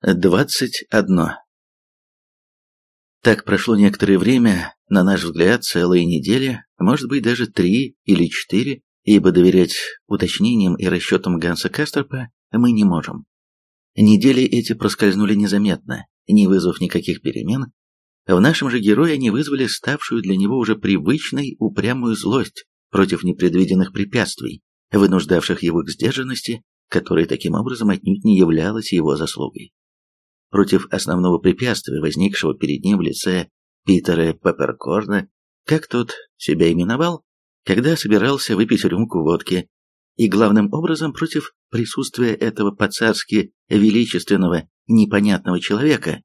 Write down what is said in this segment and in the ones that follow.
21. Так прошло некоторое время, на наш взгляд, целые недели, может быть даже три или четыре, ибо доверять уточнениям и расчетам Ганса Кастерпа мы не можем. Недели эти проскользнули незаметно, не вызвав никаких перемен. В нашем же герое они вызвали ставшую для него уже привычной упрямую злость против непредвиденных препятствий, вынуждавших его к сдержанности, которая таким образом отнюдь не являлась его заслугой против основного препятствия, возникшего перед ним в лице Питера Пепперкорна, как тот себя именовал, когда собирался выпить рюмку водки, и главным образом против присутствия этого по-царски величественного, непонятного человека,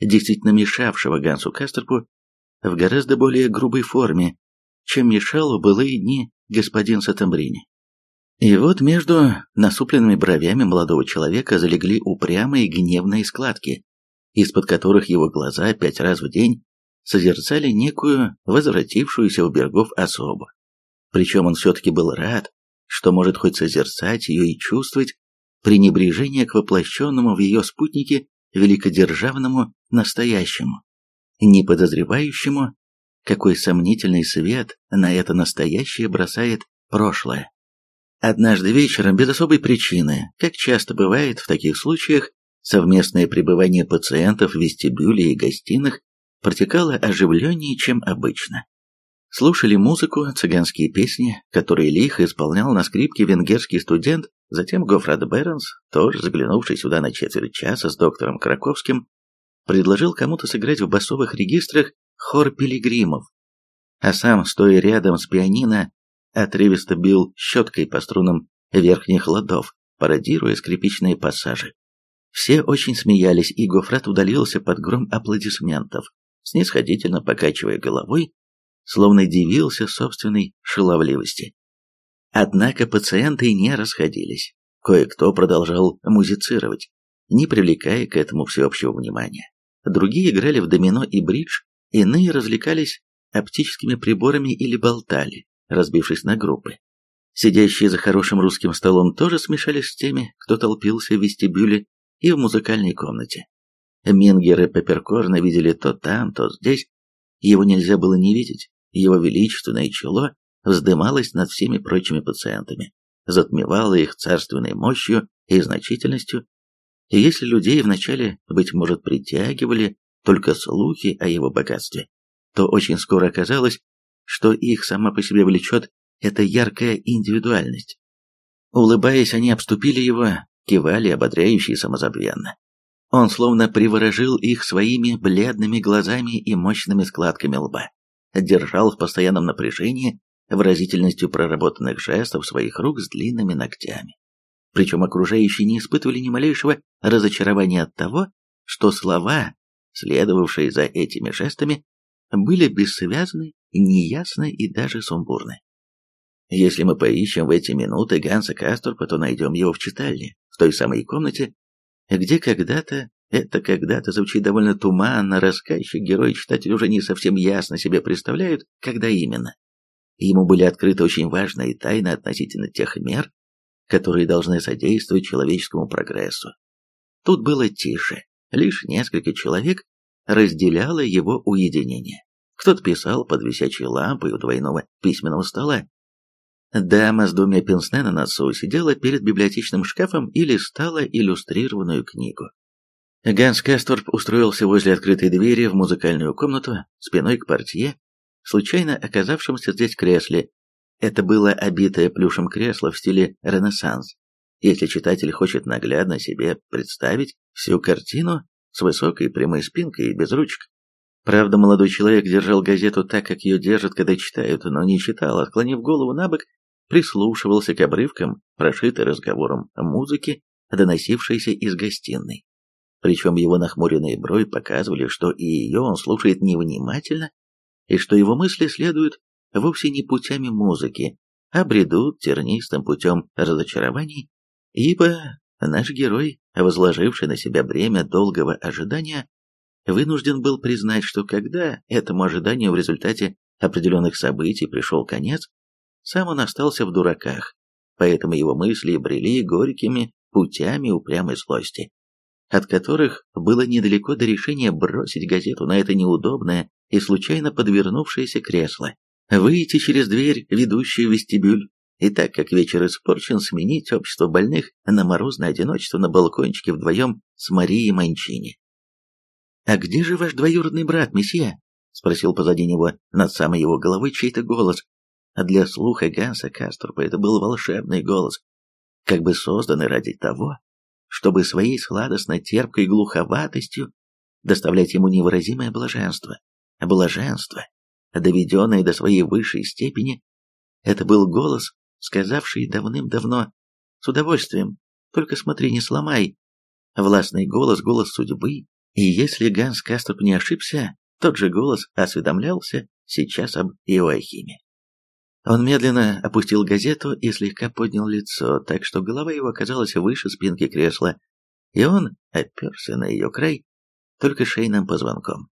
действительно мешавшего Гансу Кастерпу в гораздо более грубой форме, чем мешал в былые дни господин Сатамбрини. И вот между насупленными бровями молодого человека залегли упрямые гневные складки, из-под которых его глаза пять раз в день созерцали некую возвратившуюся у берегов особу. Причем он все-таки был рад, что может хоть созерцать ее и чувствовать пренебрежение к воплощенному в ее спутнике великодержавному настоящему, не подозревающему, какой сомнительный свет на это настоящее бросает прошлое. Однажды вечером, без особой причины, как часто бывает в таких случаях, совместное пребывание пациентов в вестибюле и гостиных протекало оживленнее, чем обычно. Слушали музыку, цыганские песни, которые лихо исполнял на скрипке венгерский студент, затем Гофрат Бернс, тоже заглянувший сюда на четверть часа с доктором Краковским, предложил кому-то сыграть в басовых регистрах хор пилигримов, а сам, стоя рядом с пианино, отрывисто бил щеткой по струнам верхних ладов, пародируя скрипичные пассажи. Все очень смеялись, и Гофрат удалился под гром аплодисментов, снисходительно покачивая головой, словно дивился собственной шаловливости. Однако пациенты не расходились. Кое-кто продолжал музицировать, не привлекая к этому всеобщего внимания. Другие играли в домино и бридж, иные развлекались оптическими приборами или болтали, разбившись на группы. Сидящие за хорошим русским столом тоже смешались с теми, кто толпился в вестибюле и в музыкальной комнате. Мингер и Пепперкорна видели то там, то здесь. Его нельзя было не видеть. Его величественное чело вздымалось над всеми прочими пациентами, затмевало их царственной мощью и значительностью. И если людей вначале, быть может, притягивали только слухи о его богатстве, то очень скоро оказалось, что их сама по себе влечет эта яркая индивидуальность. Улыбаясь, они обступили его, кивали ободряюще и самозабвенно. Он словно приворожил их своими бледными глазами и мощными складками лба, держал в постоянном напряжении выразительностью проработанных жестов своих рук с длинными ногтями. Причем окружающие не испытывали ни малейшего разочарования от того, что слова, следовавшие за этими жестами, были бессвязны неясны и даже сумбурны. Если мы поищем в эти минуты Ганса Касторпа, то найдем его в читальне, в той самой комнате, где когда-то, это когда-то звучит довольно туманно, рассказчик, герой, читатель уже не совсем ясно себе представляют, когда именно. Ему были открыты очень важные тайны относительно тех мер, которые должны содействовать человеческому прогрессу. Тут было тише, лишь несколько человек разделяло его уединение. Кто-то писал под висячей лампой у двойного письменного стола. Дама с двумя пенсне на носу сидела перед библиотечным шкафом и листала иллюстрированную книгу. Ганс Касторп устроился возле открытой двери в музыкальную комнату, спиной к портье, случайно оказавшемуся здесь кресле. Это было обитое плюшем кресло в стиле Ренессанс. Если читатель хочет наглядно себе представить всю картину с высокой прямой спинкой и без ручек, Правда, молодой человек держал газету так, как ее держат, когда читают, но не читал, отклонив голову на бок, прислушивался к обрывкам, прошитой разговором музыки, доносившейся из гостиной. Причем его нахмуренные брови показывали, что и ее он слушает невнимательно, и что его мысли следуют вовсе не путями музыки, а бредут тернистым путем разочарований, ибо наш герой, возложивший на себя бремя долгого ожидания, вынужден был признать, что когда этому ожиданию в результате определенных событий пришел конец, сам он остался в дураках, поэтому его мысли брели горькими путями упрямой злости. от которых было недалеко до решения бросить газету на это неудобное и случайно подвернувшееся кресло, выйти через дверь, ведущую в вестибюль, и так как вечер испорчен, сменить общество больных на морозное одиночество на балкончике вдвоем с Марией Манчини. «А где же ваш двоюродный брат, месье?» — спросил позади него, над самой его головой, чей-то голос. А для слуха Ганса Каструпа это был волшебный голос, как бы созданный ради того, чтобы своей сладостно-терпкой глуховатостью доставлять ему невыразимое блаженство. Блаженство, доведенное до своей высшей степени, это был голос, сказавший давным-давно, с удовольствием, только смотри, не сломай. Властный голос, голос судьбы, и если Ганс Кастроп не ошибся, тот же голос осведомлялся сейчас об Иоахиме. Он медленно опустил газету и слегка поднял лицо, так что голова его оказалась выше спинки кресла, и он оперся на ее край только шейным позвонком.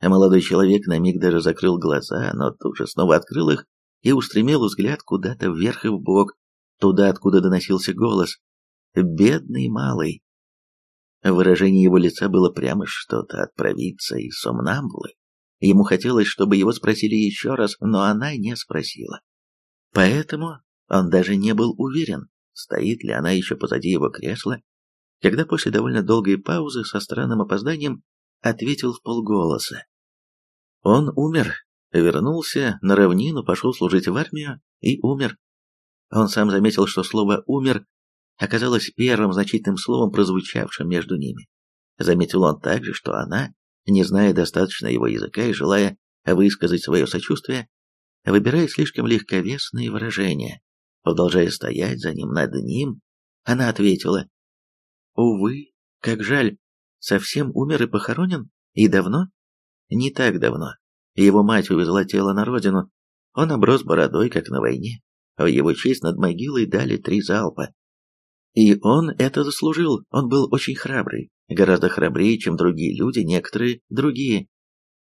А молодой человек на миг даже закрыл глаза, но тут же снова открыл их и устремил взгляд куда-то вверх и вбок, туда, откуда доносился голос. «Бедный малый!» Выражение его лица было прямо что-то от провидца и сомнамбулы. Ему хотелось, чтобы его спросили еще раз, но она не спросила. Поэтому он даже не был уверен, стоит ли она еще позади его кресла, когда после довольно долгой паузы со странным опозданием ответил в полголоса. Он умер, вернулся на равнину, пошел служить в армию и умер. Он сам заметил, что слово «умер» оказалось первым значительным словом, прозвучавшим между ними. Заметил он также, что она не зная достаточно его языка и желая высказать свое сочувствие, выбирая слишком легковесные выражения, продолжая стоять за ним над ним, она ответила, «Увы, как жаль, совсем умер и похоронен? И давно?» «Не так давно. Его мать увезла тело на родину. Он оброс бородой, как на войне. В его честь над могилой дали три залпа. И он это заслужил, он был очень храбрый, гораздо храбрее, чем другие люди, некоторые другие.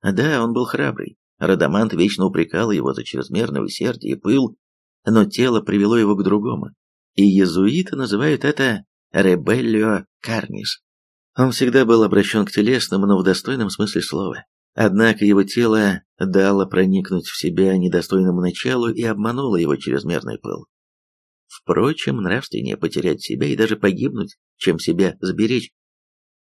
Да, он был храбрый. Радамант вечно упрекал его за чрезмерное усердие и пыл, но тело привело его к другому. И иезуиты называют это «ребеллио карнис». Он всегда был обращен к телесному, но в достойном смысле слова. Однако его тело дало проникнуть в себя недостойному началу и обмануло его чрезмерный пыл. Впрочем, нравственнее потерять себя и даже погибнуть, чем себя сберечь.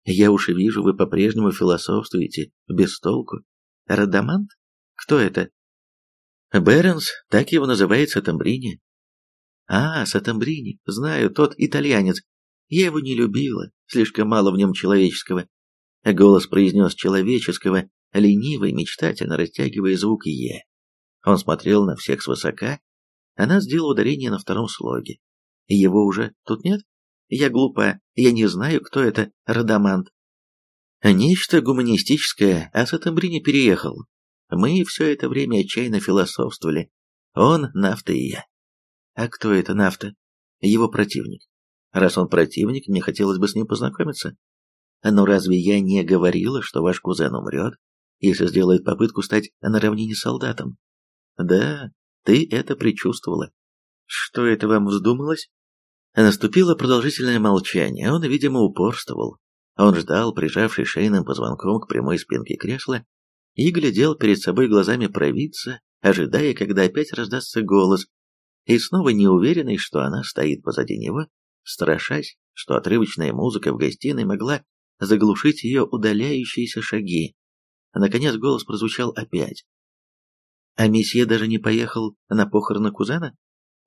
Я уж и вижу, вы по-прежнему философствуете, без толку. Радамант? Кто это? Бернс, так его называет Сатамбрини. А, Сатамбрини, знаю, тот итальянец. Я его не любила, слишком мало в нем человеческого. Голос произнес человеческого, лениво и мечтательно растягивая звук «е». Он смотрел на всех свысока. Она сделала ударение на втором слоге. Его уже тут нет? Я глупа, я не знаю, кто это Радамант. Нечто гуманистическое, а Сатамбрини переехал. Мы все это время отчаянно философствовали. Он, Нафта и я. А кто это Нафта? Его противник. Раз он противник, мне хотелось бы с ним познакомиться. Но разве я не говорила, что ваш кузен умрет, если сделает попытку стать на равнине солдатом? Да, ты это предчувствовала. Что это вам вздумалось? Наступило продолжительное молчание, он, видимо, упорствовал. Он ждал, прижавший шейным позвонком к прямой спинке кресла, и глядел перед собой глазами провидца, ожидая, когда опять раздастся голос, и снова неуверенный, что она стоит позади него, страшась, что отрывочная музыка в гостиной могла заглушить ее удаляющиеся шаги. Наконец голос прозвучал опять. «А месье даже не поехал на похороны кузена?»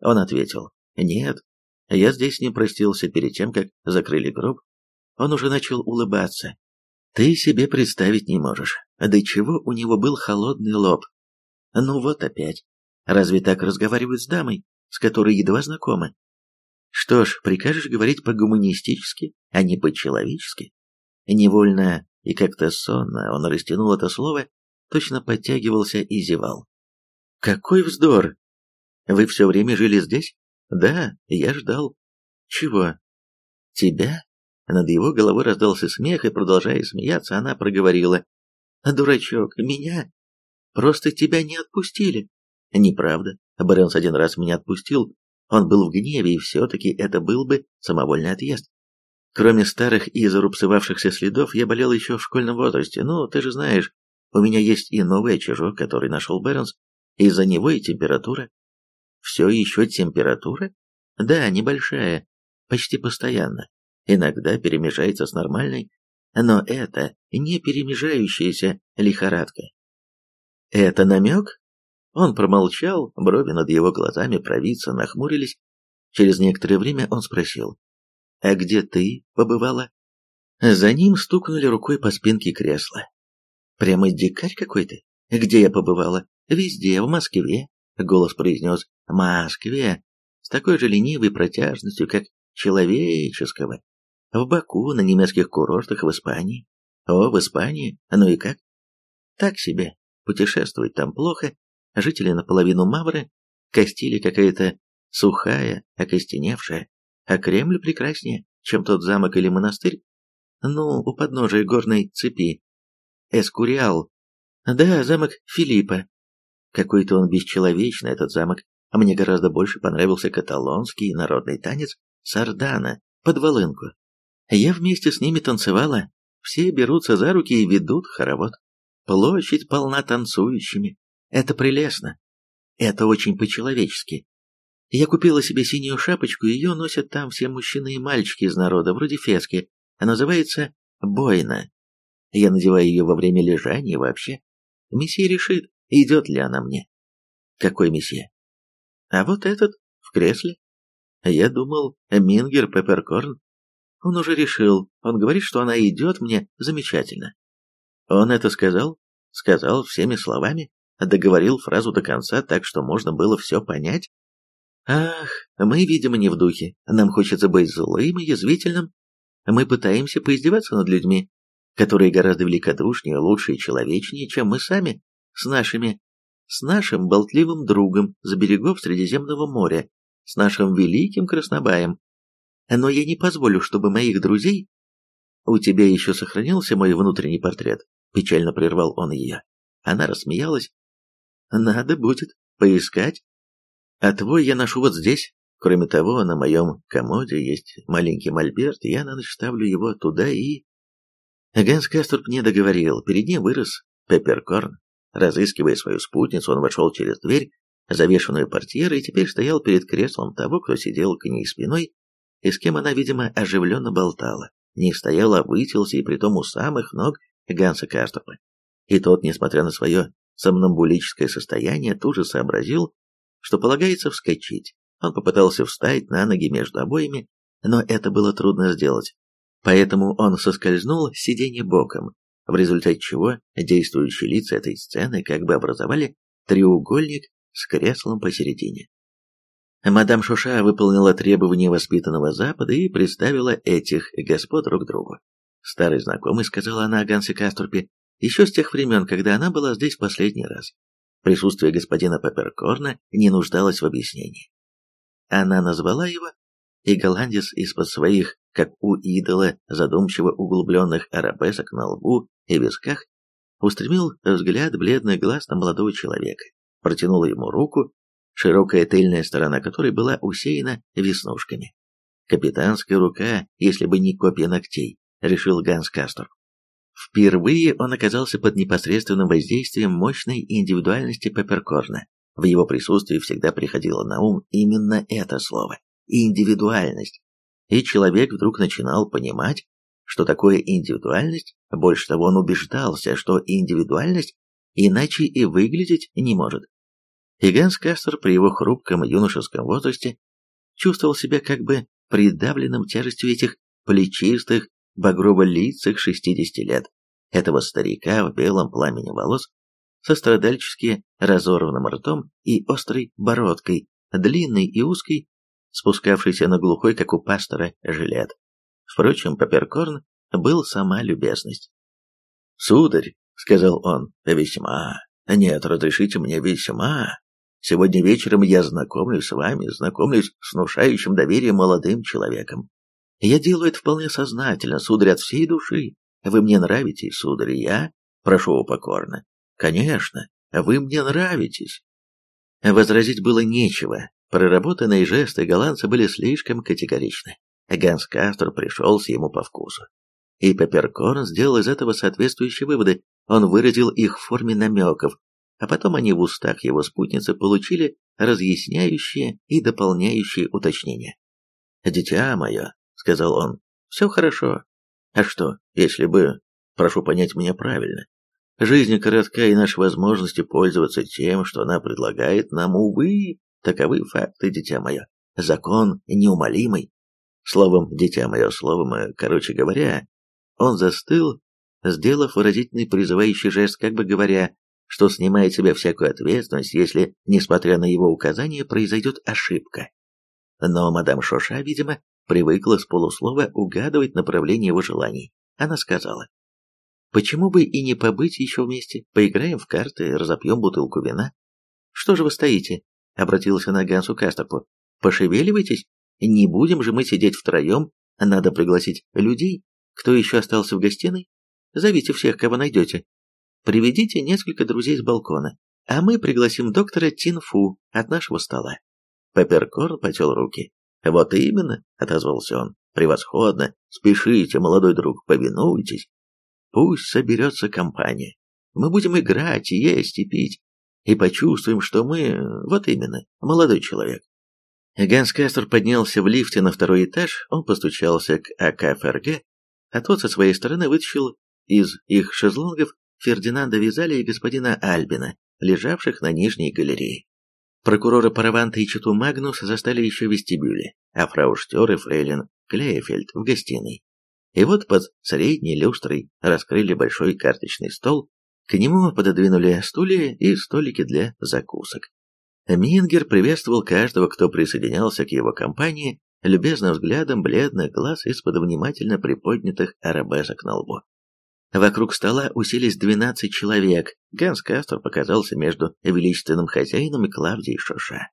Он ответил, «Нет, я здесь не простился перед тем, как закрыли гроб. Он уже начал улыбаться. Ты себе представить не можешь, до чего у него был холодный лоб. Ну вот опять. Разве так разговаривают с дамой, с которой едва знакомы? Что ж, прикажешь говорить по-гуманистически, а не по-человечески? Невольно и как-то сонно он растянул это слово, точно подтягивался и зевал. Какой вздор! Вы все время жили здесь? Да, я ждал. Чего? Тебя? Над его головой раздался смех, и, продолжая смеяться, она проговорила. «Дурачок, меня? Просто тебя не отпустили». «Неправда. Баренс один раз меня отпустил. Он был в гневе, и все-таки это был бы самовольный отъезд. Кроме старых и зарубцевавшихся следов, я болел еще в школьном возрасте. Ну, ты же знаешь, у меня есть и новый очажок, который нашел Бернс. Из-за него и температура. Все еще температура? Да, небольшая, почти постоянно. Иногда перемежается с нормальной, но это не перемежающаяся лихорадка. Это намек? Он промолчал, брови над его глазами провидца нахмурились. Через некоторое время он спросил. «А где ты побывала?» За ним стукнули рукой по спинке кресла. «Прямо дикарь какой-то? Где я побывала? Везде, в Москве», — голос произнес. «Москве!» С такой же ленивой протяжностью, как человеческого. В Баку, на немецких курортах в Испании. О, в Испании? Ну и как? Так себе. Путешествовать там плохо. Жители наполовину мавры. Костили какая-то сухая, окостеневшая а Кремль прекраснее, чем тот замок или монастырь. Ну, у подножия горной цепи. Эскуриал. Да, замок Филиппа. Какой-то он бесчеловечный, этот замок. А мне гораздо больше понравился каталонский народный танец сардана под волынку. Я вместе с ними танцевала. Все берутся за руки и ведут хоровод. Площадь полна танцующими. Это прелестно. Это очень по-человечески. Я купила себе синюю шапочку, ее носят там все мужчины и мальчики из народа, вроде фески. А называется бойна. Я надеваю ее во время лежания вообще. Месье решит, идет ли она мне. Какой месье? А вот этот, в кресле. Я думал, Мингер Пепперкорн. Он уже решил, он говорит, что она идет мне замечательно. Он это сказал? Сказал всеми словами? Договорил фразу до конца так, что можно было все понять? Ах, мы, видимо, не в духе. Нам хочется быть злым и язвительным. Мы пытаемся поиздеваться над людьми, которые гораздо великодушнее, лучше и человечнее, чем мы сами, с нашими, с нашим болтливым другом с берегов Средиземного моря, с нашим великим Краснобаем. Но я не позволю, чтобы моих друзей... У тебя еще сохранился мой внутренний портрет? Печально прервал он ее. Она рассмеялась. Надо будет поискать а твой я ношу вот здесь. Кроме того, на моем комоде есть маленький мольберт, я на ночь ставлю его туда и... Ганс Касторп не договорил, перед ним вырос Пепперкорн. Разыскивая свою спутницу, он вошел через дверь, завешенную портьерой, и теперь стоял перед креслом того, кто сидел к ней спиной, и с кем она, видимо, оживленно болтала. Не стоял, а вытелся, и притом у самых ног Ганса Касторпа. И тот, несмотря на свое сомнамбулическое состояние, тут же сообразил, что полагается вскочить. Он попытался встать на ноги между обоями, но это было трудно сделать. Поэтому он соскользнул с сиденья боком, в результате чего действующие лица этой сцены как бы образовали треугольник с креслом посередине. Мадам Шуша выполнила требования воспитанного Запада и представила этих господ друг другу. Старый знакомый, сказала она о Гансе Каструпе, еще с тех времен, когда она была здесь последний раз. Присутствие господина Пепперкорна не нуждалось в объяснении. Она назвала его, и голландец из-под своих, как у идола, задумчиво углубленных арабесок на лбу и висках, устремил взгляд бледных глаз на молодого человека, протянул ему руку, широкая тыльная сторона которой была усеяна веснушками. Капитанская рука, если бы не копья ногтей, решил Ганс Кастор. Впервые он оказался под непосредственным воздействием мощной индивидуальности Пепперкорна. В его присутствии всегда приходило на ум именно это слово – индивидуальность. И человек вдруг начинал понимать, что такое индивидуальность, больше того он убеждался, что индивидуальность иначе и выглядеть не может. И Ганс Кастер при его хрупком юношеском возрасте чувствовал себя как бы придавленным тяжестью этих плечистых, багрово-лицах 60 лет, этого старика в белом пламени волос, со страдальчески разорванным ртом и острой бородкой, длинной и узкой, спускавшейся на глухой, как у пастора, жилет. Впрочем, Паперкорн был сама любезность. «Сударь», — сказал он, — «весьма, нет, разрешите мне весьма. Сегодня вечером я знакомлюсь с вами, знакомлюсь с внушающим доверием молодым человеком. Я делаю это вполне сознательно, сударь, от всей души. Вы мне нравитесь, сударь, я прошу покорно. Конечно, вы мне нравитесь. Возразить было нечего. Проработанные жесты голландца были слишком категоричны. Ганс Кастер пришелся ему по вкусу. И Пепперкорн сделал из этого соответствующие выводы. Он выразил их в форме намеков, а потом они в устах его спутницы получили разъясняющие и дополняющие уточнения. «Дитя мое», — сказал он, — «все хорошо. А что, если бы, прошу понять меня правильно, жизнь коротка и наши возможности пользоваться тем, что она предлагает нам, увы, таковы факты, дитя мое. Закон неумолимый. Словом, дитя мое, словом, э, короче говоря, он застыл, сделав выразительный призывающий жест, как бы говоря, что снимает себя всякую ответственность, если, несмотря на его указания, произойдет ошибка. Но мадам Шоша, видимо, привыкла с полуслова угадывать направление его желаний. Она сказала, «Почему бы и не побыть еще вместе? Поиграем в карты, разопьем бутылку вина». «Что же вы стоите?» — обратился на Гансу Кастопу. «Пошевеливайтесь, не будем же мы сидеть втроем, надо пригласить людей. Кто еще остался в гостиной? Зовите всех, кого найдете. Приведите несколько друзей с балкона, а мы пригласим доктора Тинфу от нашего стола. Пепперкорн потел руки. «Вот именно», — отозвался он, — «превосходно. Спешите, молодой друг, повинуйтесь. Пусть соберется компания. Мы будем играть, есть и пить, и почувствуем, что мы, вот именно, молодой человек». Ганс Кастер поднялся в лифте на второй этаж, он постучался к АКФРГ, а тот со своей стороны вытащил из их шезлонгов Фердинанда Визали и господина Альбина, лежавших на нижней галерее. Прокурора Параванта и Читу Магнус застали еще в вестибюле, а фрау Штер и фрейлин Клеефельд в гостиной. И вот под средней люстрой раскрыли большой карточный стол, к нему пододвинули стулья и столики для закусок. Мингер приветствовал каждого, кто присоединялся к его компании, любезным взглядом бледных глаз из-под внимательно приподнятых арабесок на лбу. Вокруг стола уселись двенадцать человек. Ганс Кастер показался между величественным хозяином и Клавдией Шоша.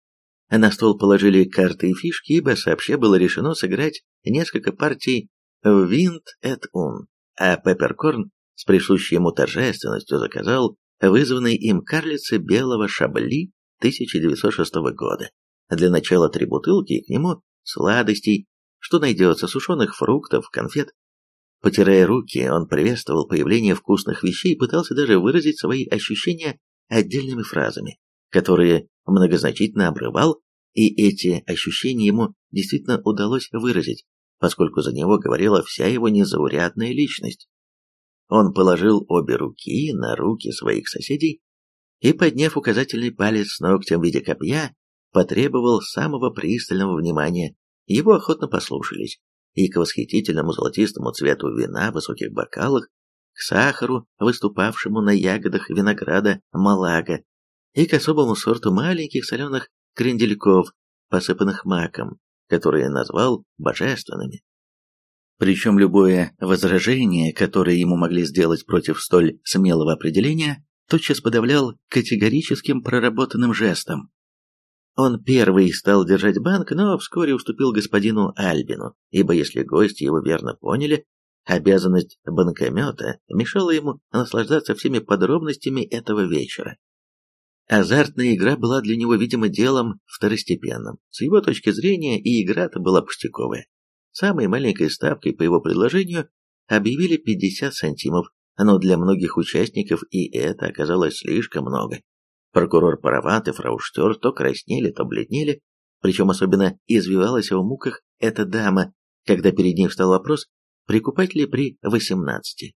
На стол положили карты и фишки, ибо сообща было решено сыграть несколько партий в Винт эт Ун, а Пепперкорн с присущей ему торжественностью заказал вызванной им карлицы белого шабли 1906 года. Для начала три бутылки и к нему сладостей, что найдется, сушеных фруктов, конфет, Потирая руки, он приветствовал появление вкусных вещей и пытался даже выразить свои ощущения отдельными фразами, которые многозначительно обрывал, и эти ощущения ему действительно удалось выразить, поскольку за него говорила вся его незаурядная личность. Он положил обе руки на руки своих соседей и, подняв указательный палец ногтем в виде копья, потребовал самого пристального внимания. Его охотно послушались и к восхитительному золотистому цвету вина в высоких бокалах, к сахару, выступавшему на ягодах винограда малага, и к особому сорту маленьких соленых крендельков, посыпанных маком, которые назвал божественными. Причем любое возражение, которое ему могли сделать против столь смелого определения, тотчас подавлял категорическим проработанным жестом, он первый стал держать банк, но вскоре уступил господину Альбину, ибо если гости его верно поняли, обязанность банкомета мешала ему наслаждаться всеми подробностями этого вечера. Азартная игра была для него, видимо, делом второстепенным. С его точки зрения и игра-то была пустяковая. Самой маленькой ставкой по его предложению объявили 50 сантимов, но для многих участников и это оказалось слишком много. Прокурор Парават и фрау Штер то краснели, то бледнели, причем особенно извивалась в муках эта дама, когда перед ней встал вопрос, прикупать ли при восемнадцати.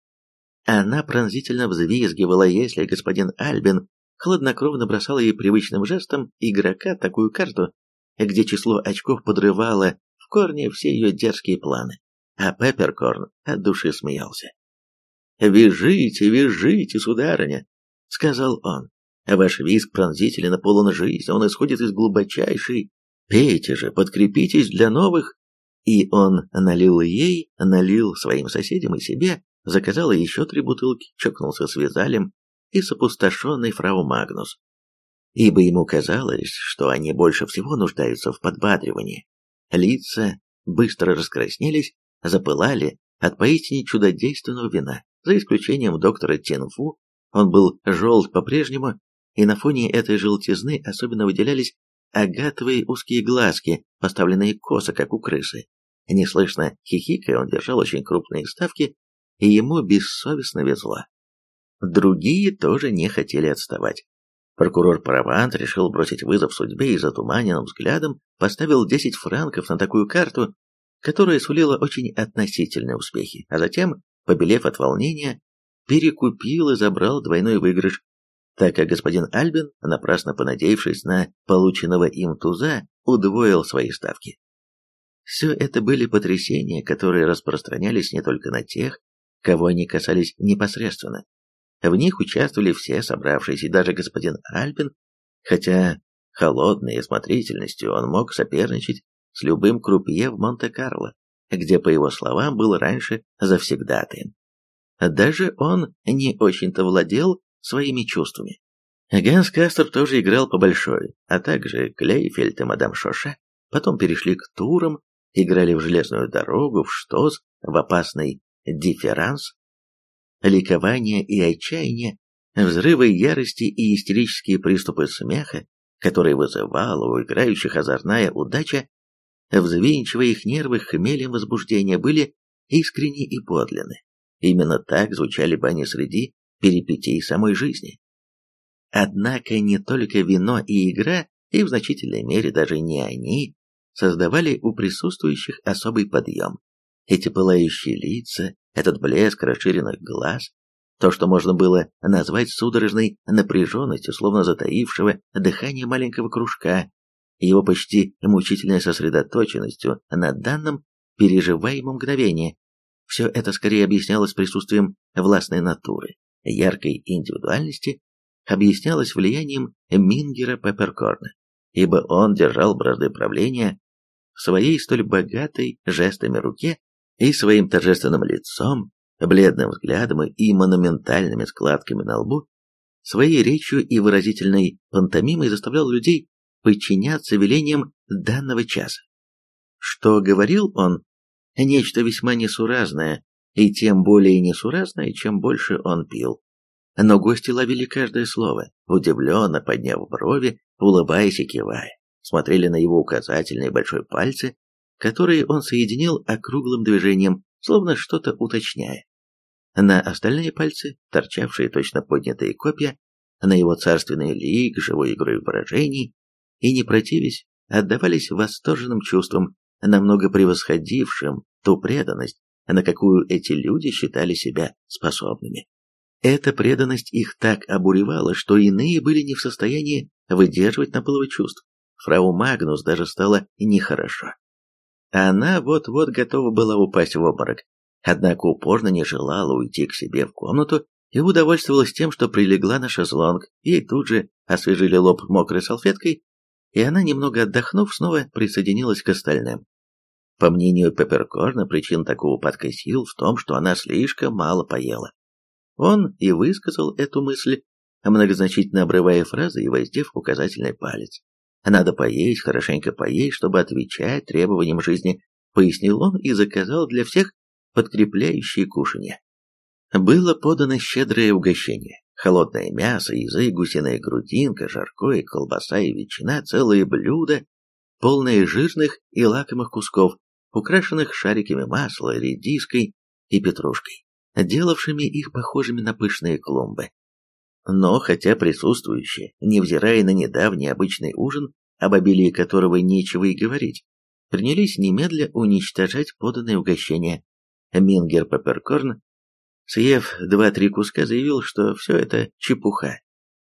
Она пронзительно взвизгивала, если господин Альбин хладнокровно бросал ей привычным жестом игрока такую карту, где число очков подрывало корне все ее дерзкие планы, а Пепперкорн от души смеялся. «Вяжите, вяжите, сударыня!» — сказал он. Ваш визг пронзителен и полон жизни, он исходит из глубочайшей. Пейте же, подкрепитесь для новых. И он налил ей, налил своим соседям и себе, заказал еще три бутылки, чокнулся с Визалем и с опустошенной фрау Магнус. Ибо ему казалось, что они больше всего нуждаются в подбадривании. Лица быстро раскраснелись, запылали от поистине чудодейственного вина, за исключением доктора Тинфу, он был желт по-прежнему, и на фоне этой желтизны особенно выделялись агатовые узкие глазки, поставленные косо, как у крысы. Неслышно хихикая, он держал очень крупные ставки, и ему бессовестно везло. Другие тоже не хотели отставать. Прокурор Паравант решил бросить вызов судьбе и затуманенным взглядом поставил 10 франков на такую карту, которая сулила очень относительные успехи, а затем, побелев от волнения, перекупил и забрал двойной выигрыш, так как господин Альбин, напрасно понадеявшись на полученного им туза, удвоил свои ставки. Все это были потрясения, которые распространялись не только на тех, кого они касались непосредственно. В них участвовали все собравшиеся, и даже господин Альбин, хотя холодной осмотрительностью он мог соперничать с любым крупье в Монте-Карло, где, по его словам, был раньше завсегдатаем. Даже он не очень-то владел своими чувствами. Ганс Кастер тоже играл по большой, а также Клейфельд и мадам Шоша. Потом перешли к турам, играли в железную дорогу, в штоз, в опасный дифферанс. Ликование и отчаяние, взрывы ярости и истерические приступы смеха, которые вызывала у играющих озорная удача, взвинчивая их нервы хмелем возбуждения, были искренни и подлинны. Именно так звучали бы они среди перипетий самой жизни. Однако не только вино и игра, и в значительной мере даже не они, создавали у присутствующих особый подъем. Эти пылающие лица, этот блеск расширенных глаз, то, что можно было назвать судорожной напряженностью, словно затаившего дыхание маленького кружка, его почти мучительной сосредоточенностью на данном переживаемом мгновении. Все это скорее объяснялось присутствием властной натуры, яркой индивидуальности, объяснялось влиянием Мингера Пепперкорна, ибо он держал бразды правления в своей столь богатой жестами руке и своим торжественным лицом, бледным взглядом и монументальными складками на лбу, своей речью и выразительной пантомимой заставлял людей подчиняться велениям данного часа. Что говорил он? Нечто весьма несуразное, и тем более несуразное, чем больше он пил. Но гости ловили каждое слово, удивленно подняв брови, улыбаясь и кивая, смотрели на его указательные большой пальцы, которые он соединил округлым движением, словно что-то уточняя. На остальные пальцы, торчавшие точно поднятые копья, на его царственный лик, живой игрой выражений, и не противясь, отдавались восторженным чувствам, намного превосходившим ту преданность, на какую эти люди считали себя способными. Эта преданность их так обуревала, что иные были не в состоянии выдерживать наплывы чувств. Фрау Магнус даже стало нехорошо. Она вот-вот готова была упасть в обморок, однако упорно не желала уйти к себе в комнату и удовольствовалась тем, что прилегла на шезлонг, ей тут же освежили лоб мокрой салфеткой, и она, немного отдохнув, снова присоединилась к остальным. По мнению Пепперкорна, причин такого упадка сил в том, что она слишком мало поела. Он и высказал эту мысль, многозначительно обрывая фразы и воздев указательный палец. «Надо поесть, хорошенько поесть, чтобы отвечать требованиям жизни», пояснил он и заказал для всех подкрепляющие кушанья. Было подано щедрое угощение. Холодное мясо, язык, гусиная грудинка, жаркое, колбаса и ветчина, целые блюда, полные жирных и лакомых кусков, украшенных шариками масла, редиской и петрушкой, делавшими их похожими на пышные клумбы. Но хотя присутствующие, невзирая на недавний обычный ужин, об обилии которого нечего и говорить, принялись немедля уничтожать поданное угощение, Мингер Пепперкорн, съев два-три куска, заявил, что все это чепуха,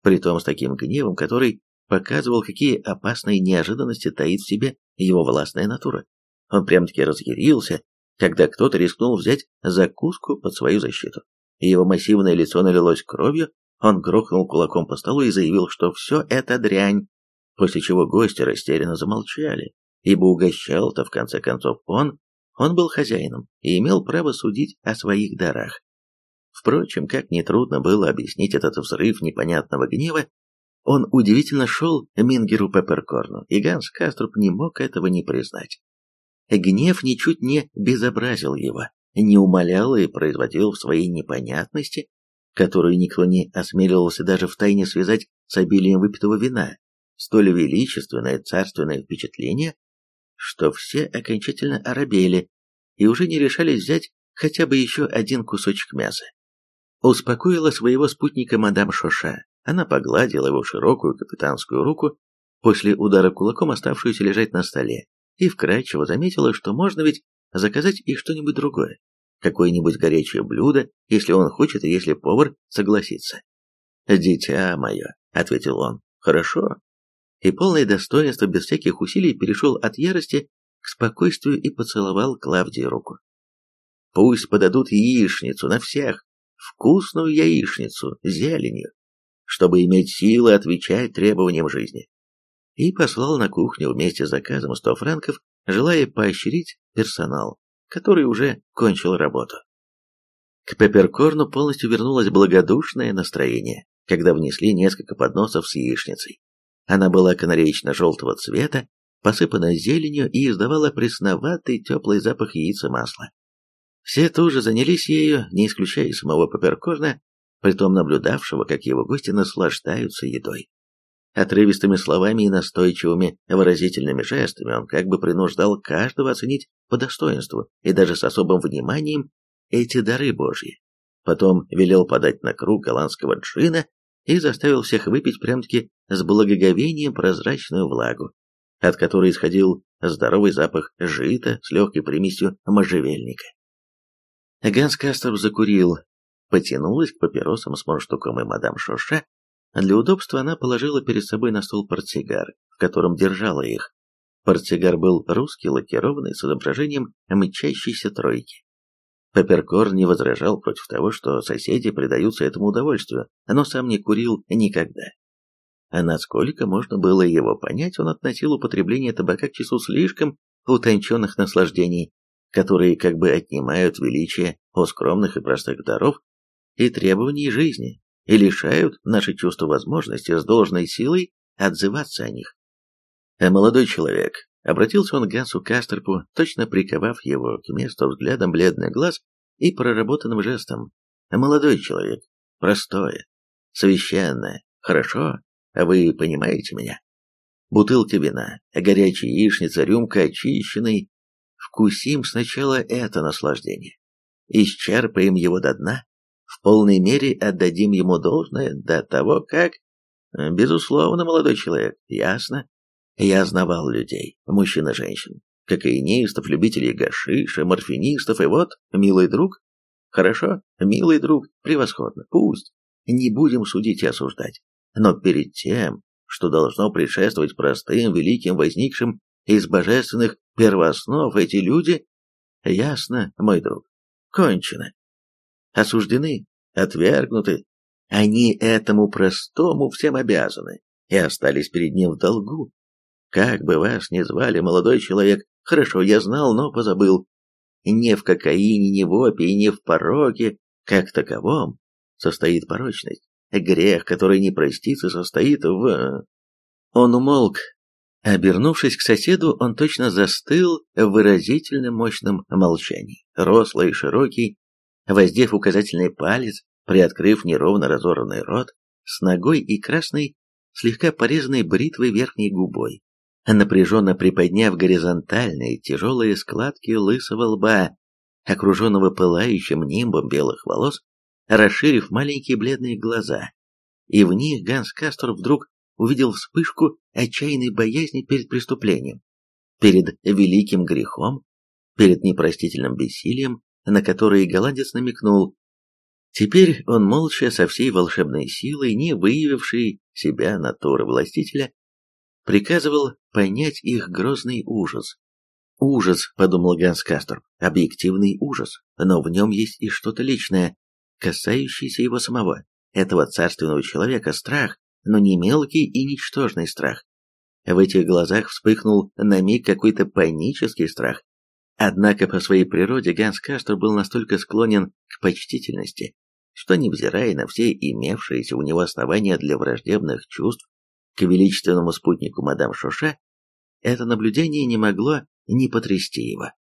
притом с таким гневом, который показывал, какие опасные неожиданности таит в себе его властная натура. Он прям-таки разъярился, когда кто-то рискнул взять закуску под свою защиту. Его массивное лицо налилось кровью, он грохнул кулаком по столу и заявил, что все это дрянь, после чего гости растерянно замолчали, ибо угощал-то в конце концов он, он был хозяином и имел право судить о своих дарах. Впрочем, как нетрудно было объяснить этот взрыв непонятного гнева, он удивительно шел Мингеру Пепперкорну, и Ганс Каструп не мог этого не признать. Гнев ничуть не безобразил его, не умолял и производил в своей непонятности, которую никто не осмеливался даже втайне связать с обилием выпитого вина, столь величественное царственное впечатление, что все окончательно оробели и уже не решались взять хотя бы еще один кусочек мяса. Успокоила своего спутника мадам Шоша. Она погладила его широкую капитанскую руку, после удара кулаком оставшуюся лежать на столе, и вкрадчиво заметила, что можно ведь заказать и что-нибудь другое, какое-нибудь горячее блюдо, если он хочет и если повар согласится. «Дитя мое», — ответил он, — «хорошо». И полное достоинство без всяких усилий перешел от ярости к спокойствию и поцеловал Клавдии руку. «Пусть подадут яичницу на всех, вкусную яичницу зеленью, чтобы иметь силы отвечать требованиям жизни. И послал на кухню вместе с заказом 100 франков, желая поощрить персонал, который уже кончил работу. К пепперкорну полностью вернулось благодушное настроение, когда внесли несколько подносов с яичницей. Она была канареечно-желтого цвета, посыпана зеленью и издавала пресноватый теплый запах яиц и масла. Все тоже занялись ею, не исключая самого Паперкорна, притом наблюдавшего, как его гости наслаждаются едой. Отрывистыми словами и настойчивыми выразительными жестами он как бы принуждал каждого оценить по достоинству и даже с особым вниманием эти дары Божьи. Потом велел подать на круг голландского джина и заставил всех выпить прям-таки с благоговением прозрачную влагу, от которой исходил здоровый запах жита с легкой примесью можжевельника. Ганс Кастров закурил, потянулась к папиросам с мундштуком и мадам Шоша. Для удобства она положила перед собой на стол портсигар, в котором держала их. Портсигар был русский, лакированный, с изображением мчащейся тройки. Пепперкор не возражал против того, что соседи предаются этому удовольствию, но сам не курил никогда. А насколько можно было его понять, он относил употребление табака к числу слишком утонченных наслаждений, которые как бы отнимают величие у скромных и простых даров и требований жизни и лишают наши чувства возможности с должной силой отзываться о них. А молодой человек, обратился он к Гансу Кастерпу, точно приковав его к месту взглядом бледный глаз и проработанным жестом. Молодой человек, простое, священное, хорошо, а вы понимаете меня? Бутылка вина, горячая яичница, рюмка очищенной, Вкусим сначала это наслаждение. Исчерпаем его до дна, в полной мере отдадим ему должное до того, как... Безусловно, молодой человек, ясно. Я знавал людей, мужчин и женщин, кокаинистов, любителей гашиша, морфинистов, и вот, милый друг, хорошо, милый друг, превосходно, пусть, не будем судить и осуждать, но перед тем, что должно предшествовать простым, великим, возникшим из божественных первооснов эти люди, ясно, мой друг, кончено. Осуждены, отвергнуты. Они этому простому всем обязаны и остались перед ним в долгу. Как бы вас ни звали, молодой человек, хорошо, я знал, но позабыл. Не в кокаине, не в опии, не в пороке, как таковом, состоит порочность. Грех, который не простится, состоит в... Он умолк, Обернувшись к соседу, он точно застыл в выразительном мощном молчании. Рослый широкий, воздев указательный палец, приоткрыв неровно разорванный рот, с ногой и красной, слегка порезанной бритвой верхней губой, напряженно приподняв горизонтальные тяжелые складки лысого лба, окруженного пылающим нимбом белых волос, расширив маленькие бледные глаза, и в них Ганс Кастор вдруг увидел вспышку отчаянной боязни перед преступлением, перед великим грехом, перед непростительным бессилием, на которое голландец намекнул. Теперь он молча, со всей волшебной силой, не выявивший себя натуры властителя, приказывал понять их грозный ужас. «Ужас», — подумал Ганс Кастор, — «объективный ужас, но в нем есть и что-то личное, касающееся его самого, этого царственного человека, страх, но не мелкий и ничтожный страх. В этих глазах вспыхнул на миг какой-то панический страх. Однако по своей природе Ганс Кастер был настолько склонен к почтительности, что, невзирая на все имевшиеся у него основания для враждебных чувств к величественному спутнику мадам Шоша, это наблюдение не могло не потрясти его.